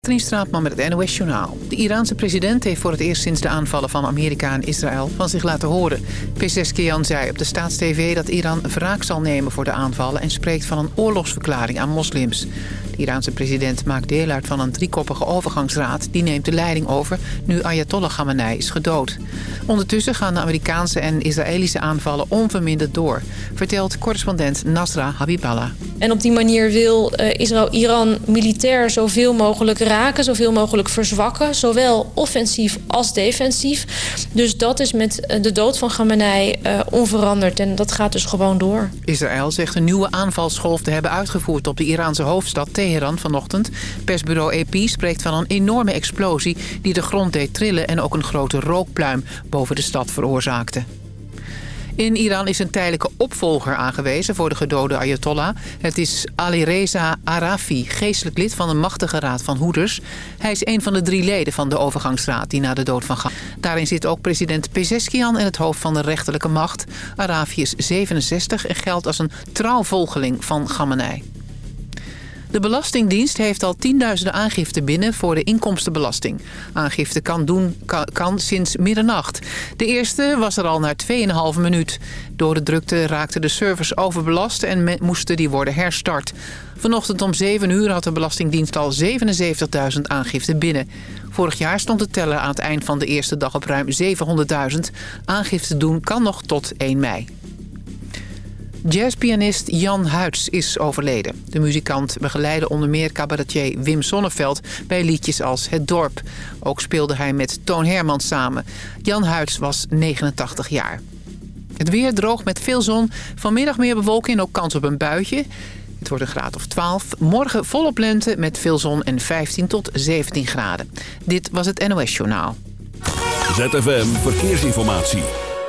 Katrien Straatman met het NOS Journaal. De Iraanse president heeft voor het eerst sinds de aanvallen van Amerika en Israël van zich laten horen. Pezeshkian zei op de staatstv dat Iran wraak zal nemen voor de aanvallen... en spreekt van een oorlogsverklaring aan moslims. Iraanse president maakt deel uit van een driekoppige overgangsraad. Die neemt de leiding over nu Ayatollah Khamenei is gedood. Ondertussen gaan de Amerikaanse en Israëlische aanvallen onverminderd door... vertelt correspondent Nasra Habiballah. En op die manier wil uh, Israël Iran militair zoveel mogelijk raken, zoveel mogelijk verzwakken. Zowel offensief als defensief. Dus dat is met eh, de dood van Khamenei uh, onveranderd. En dat gaat dus gewoon door. Israël zegt een nieuwe aanvalsgolf te hebben uitgevoerd op de Iraanse hoofdstad Teheran vanochtend. Persbureau EP spreekt van een enorme explosie die de grond deed trillen... en ook een grote rookpluim boven de stad veroorzaakte. In Iran is een tijdelijke opvolger aangewezen voor de gedode Ayatollah. Het is Alireza Arafi, geestelijk lid van de machtige raad van hoeders. Hij is een van de drie leden van de overgangsraad die na de dood van Khamenei. Daarin zit ook president Pezeskian en het hoofd van de rechterlijke macht. Arafi is 67 en geldt als een trouw volgeling van Khamenei. De Belastingdienst heeft al tienduizenden aangiften binnen voor de inkomstenbelasting. Aangifte kan doen kan, sinds middernacht. De eerste was er al na 2,5 minuut. Door de drukte raakten de servers overbelast en moesten die worden herstart. Vanochtend om 7 uur had de Belastingdienst al 77.000 aangiften binnen. Vorig jaar stond de teller aan het eind van de eerste dag op ruim 700.000. Aangifte doen kan nog tot 1 mei. Jazzpianist Jan Huids is overleden. De muzikant begeleidde onder meer cabaretier Wim Sonneveld... bij liedjes als Het Dorp. Ook speelde hij met Toon Hermans samen. Jan Huids was 89 jaar. Het weer droog met veel zon. Vanmiddag meer bewolking en ook kans op een buitje. Het wordt een graad of 12. Morgen volop lente met veel zon en 15 tot 17 graden. Dit was het NOS Journaal. ZFM Verkeersinformatie.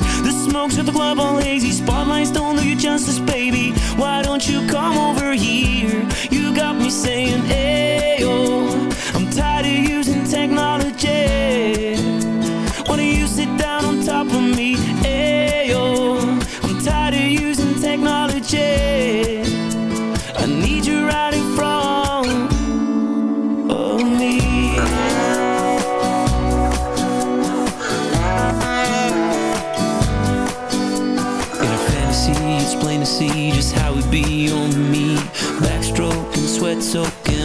The smokes at the club all hazy Spotlights don't do you justice, baby. Why don't you come over here? You got me saying, ayo I'm tired of using technology. Why don't you sit down on top of me, ayo I'm tired of using technology. I need you right in front of me see just how we be on me. Backstroking, sweat soaking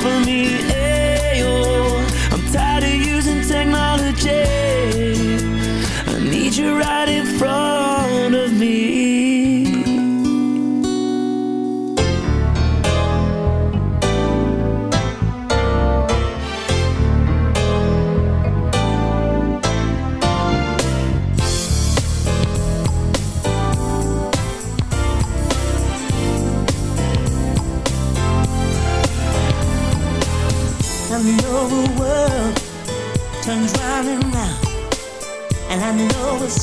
for me.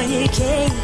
you came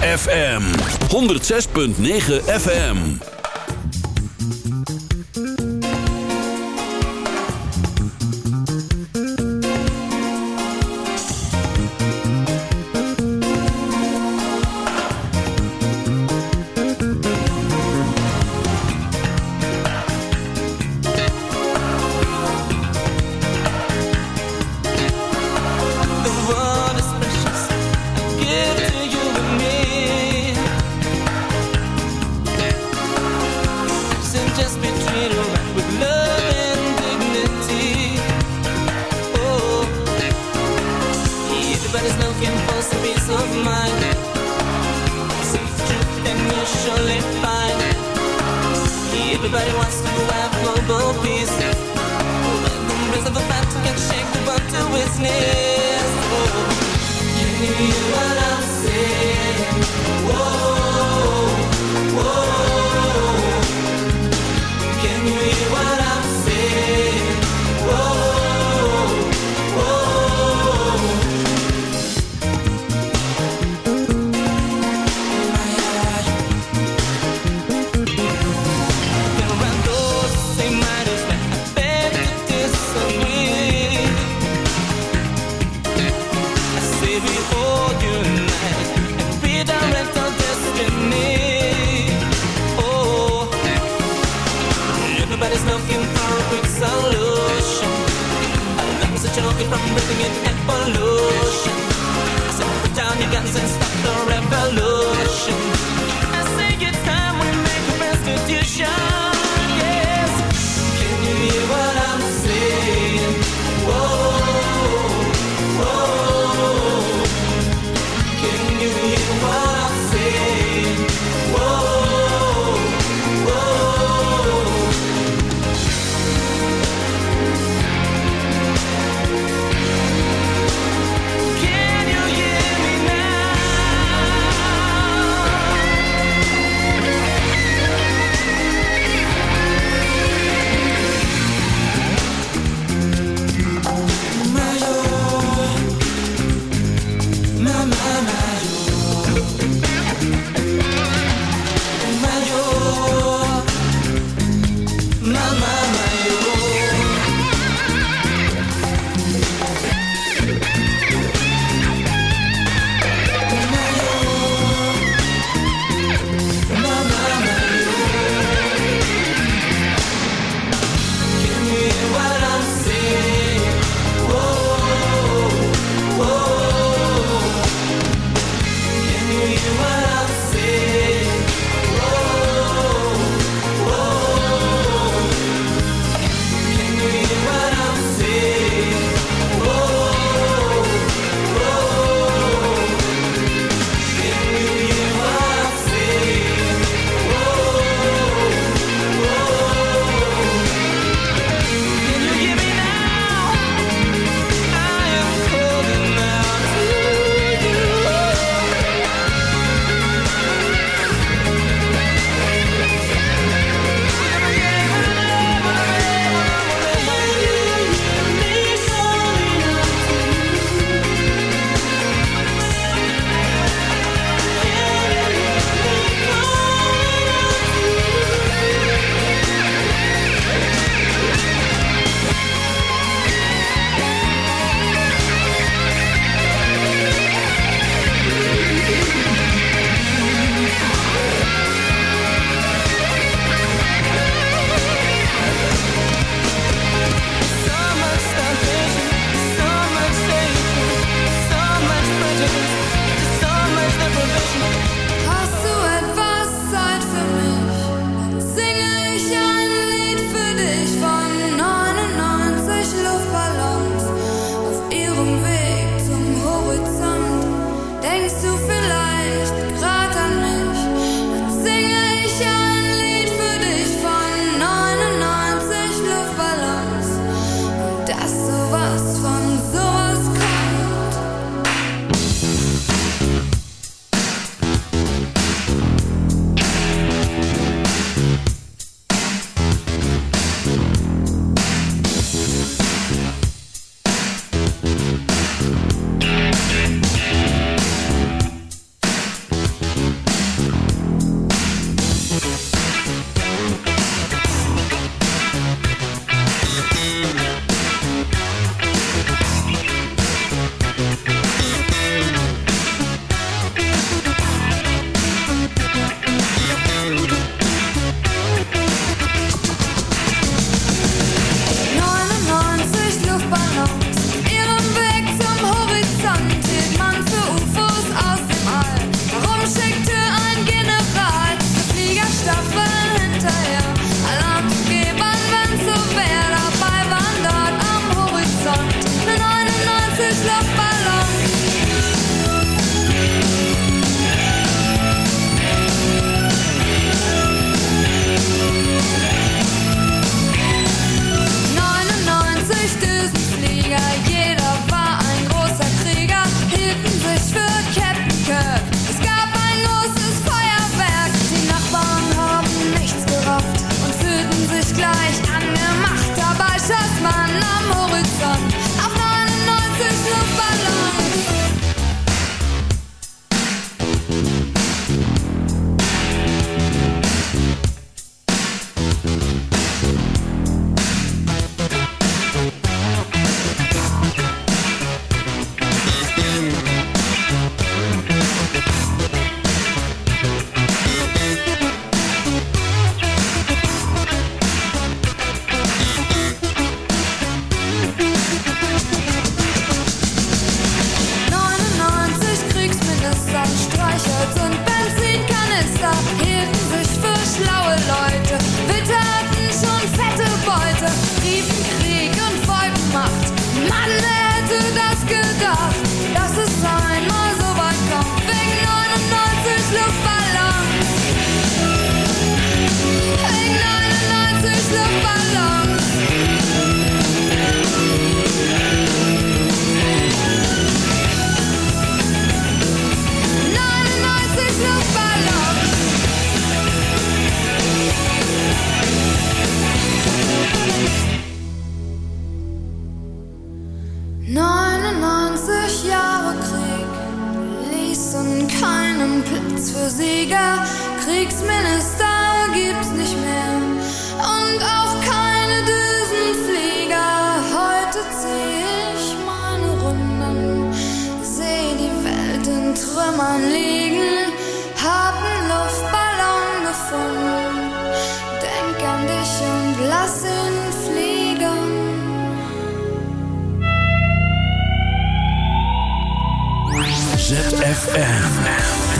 FM 106.9 FM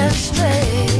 astray.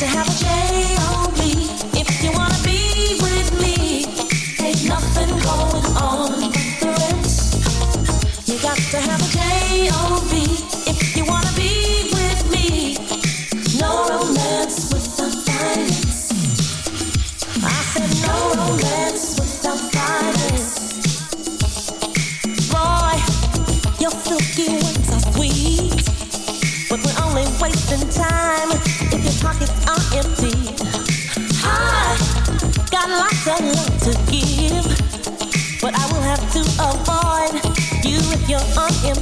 To have a J O B. If you wanna be with me. Ain't nothing going on. But the racks You got to have a J-O-B you're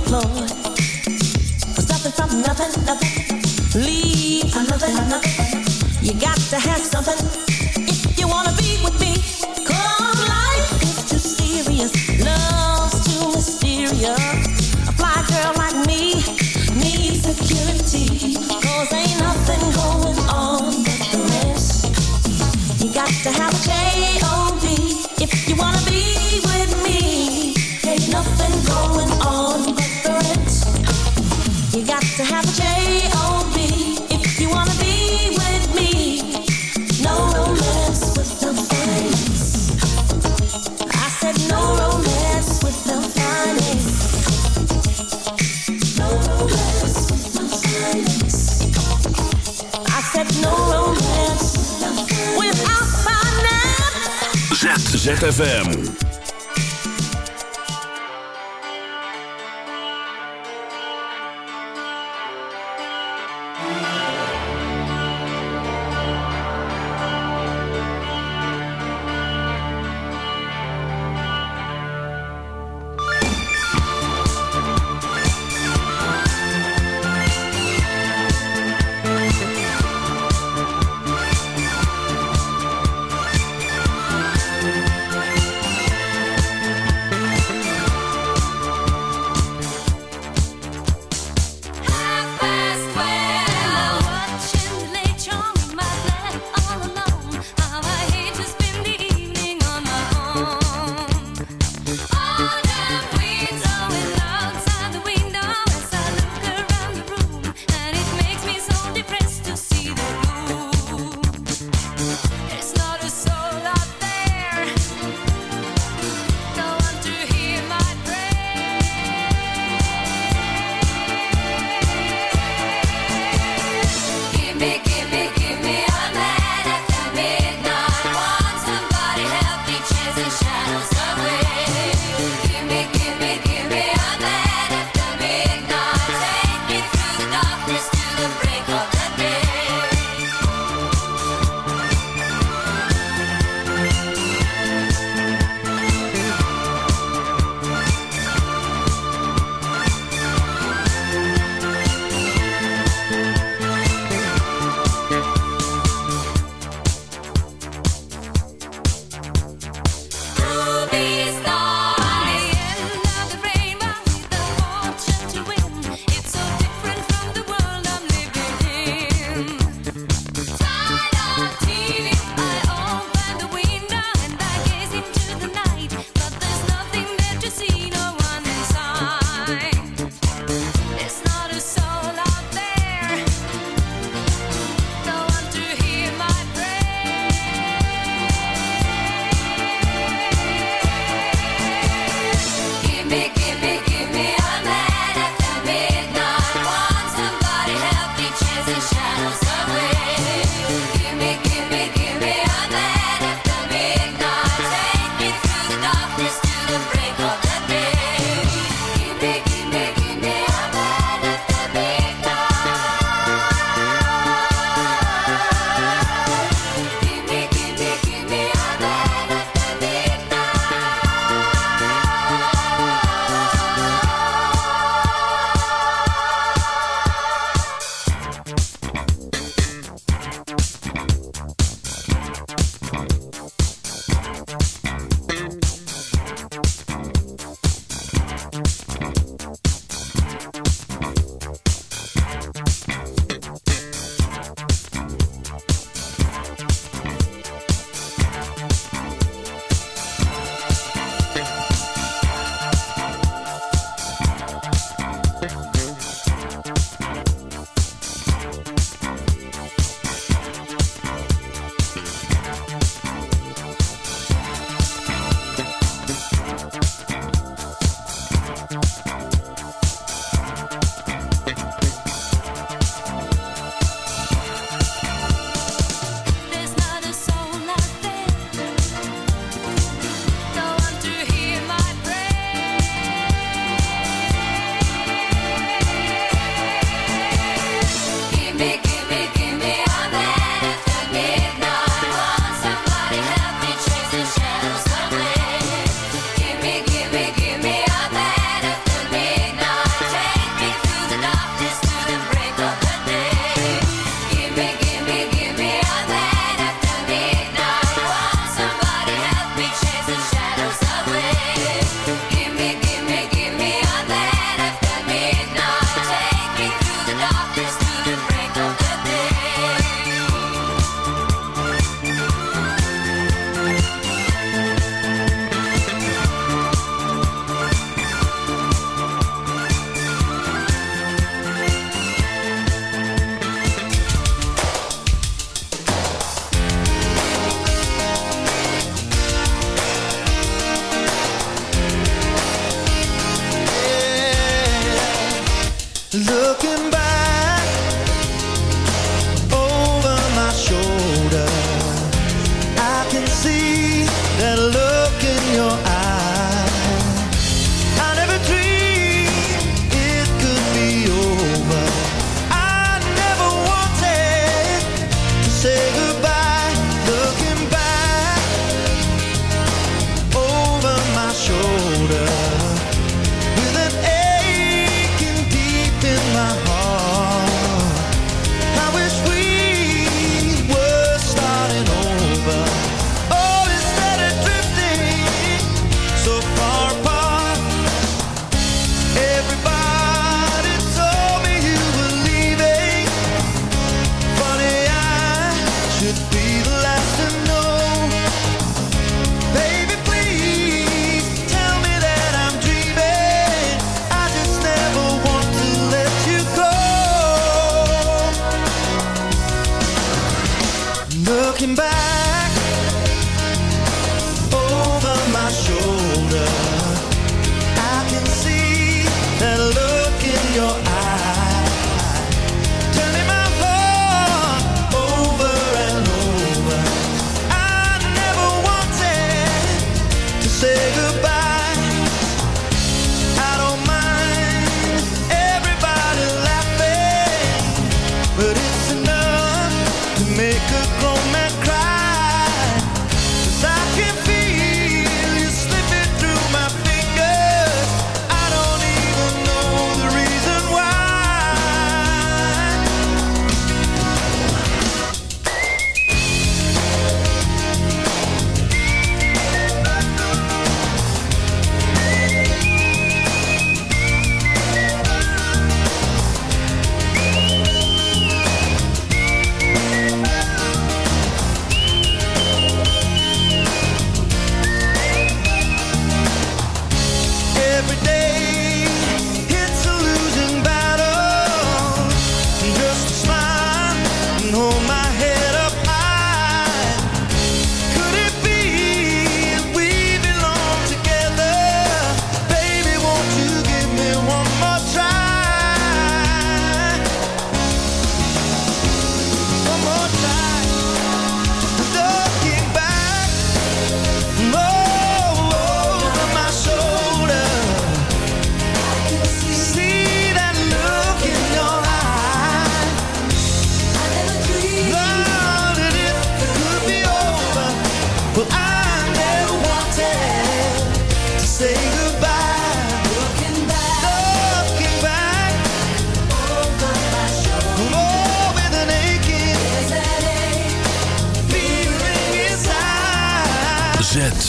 ZFM.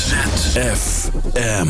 ZFM.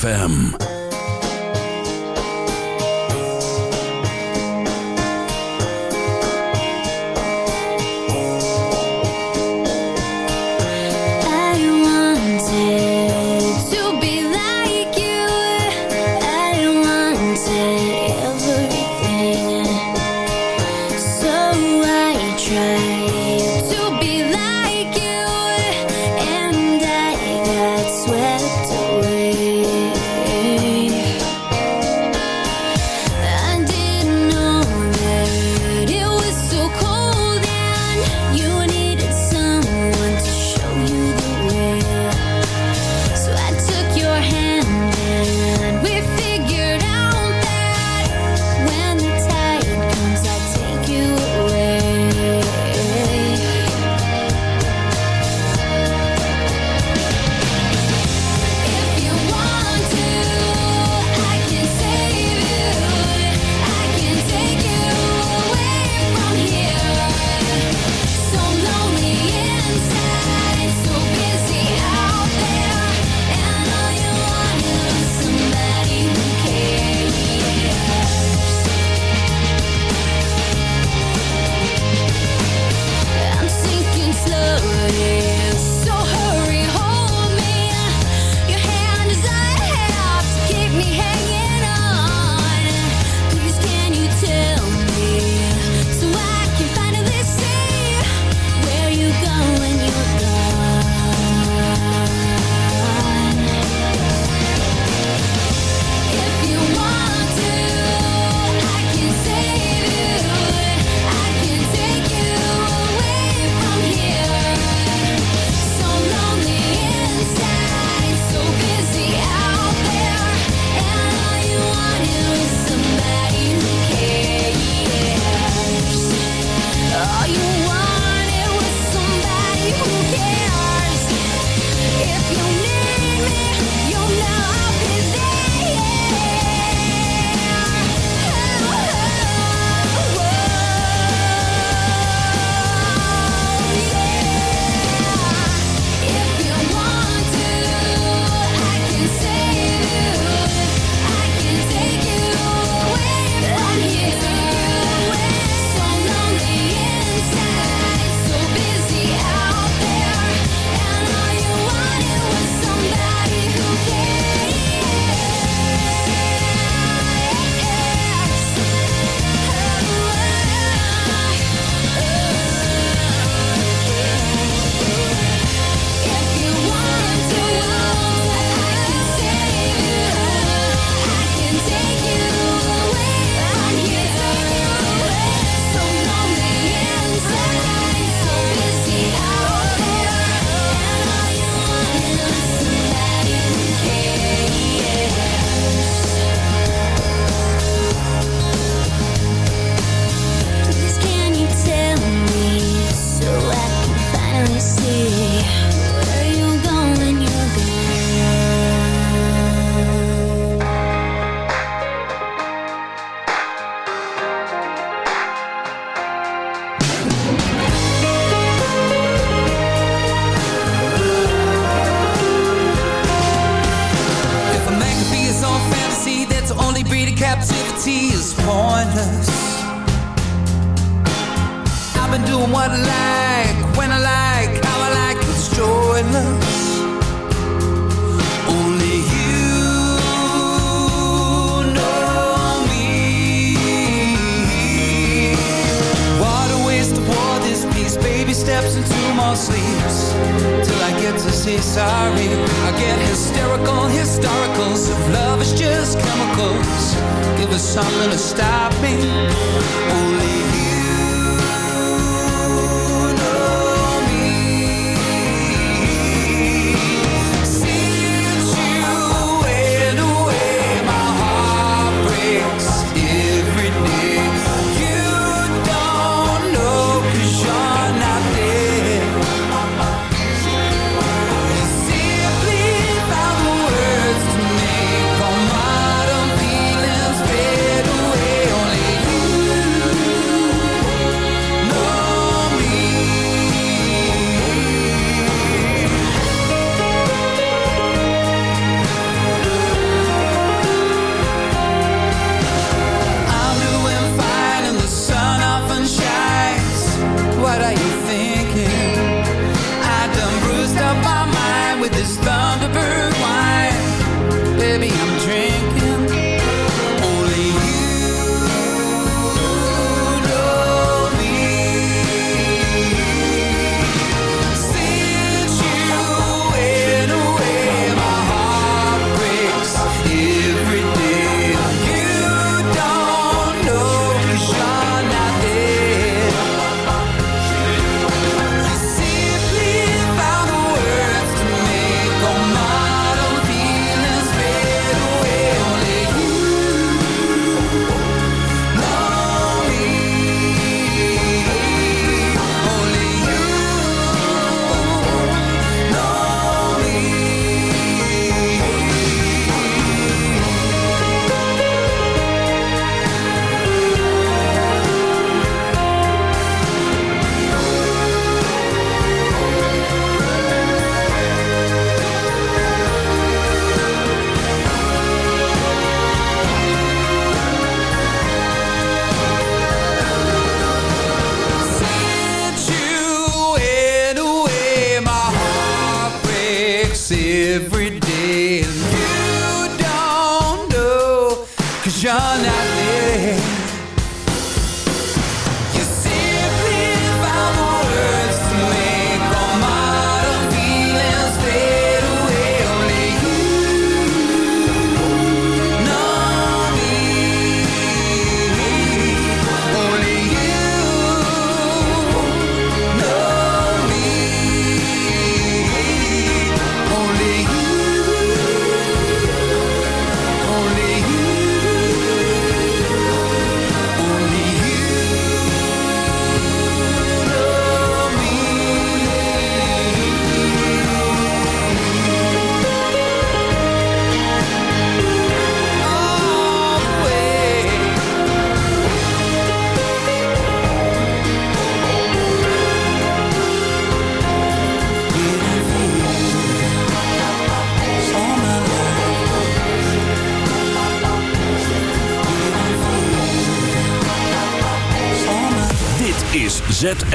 ZFM. Something to stop me.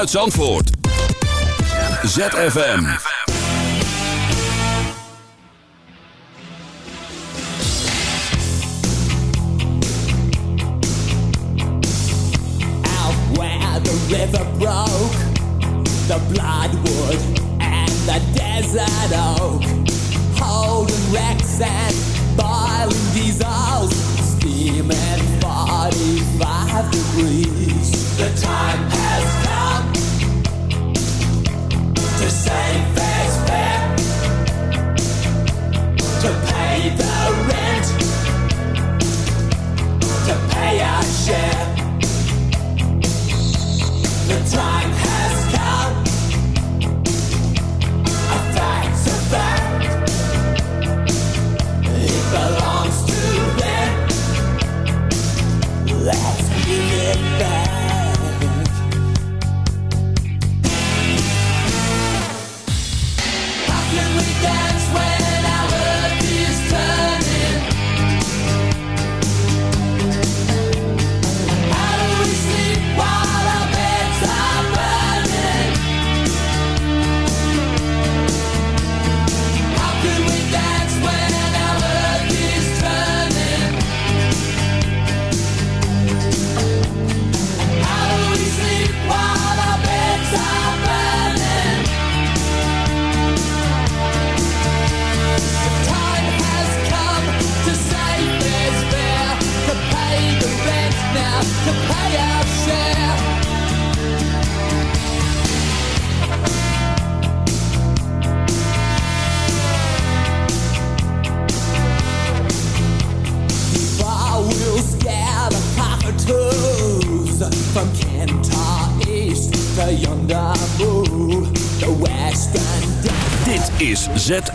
vanuit Zandvoort. ZFM. Out where the river broke, the bloodwood and the desert oak. Holden wrecks and boiling diesels, steam at 45 degrees.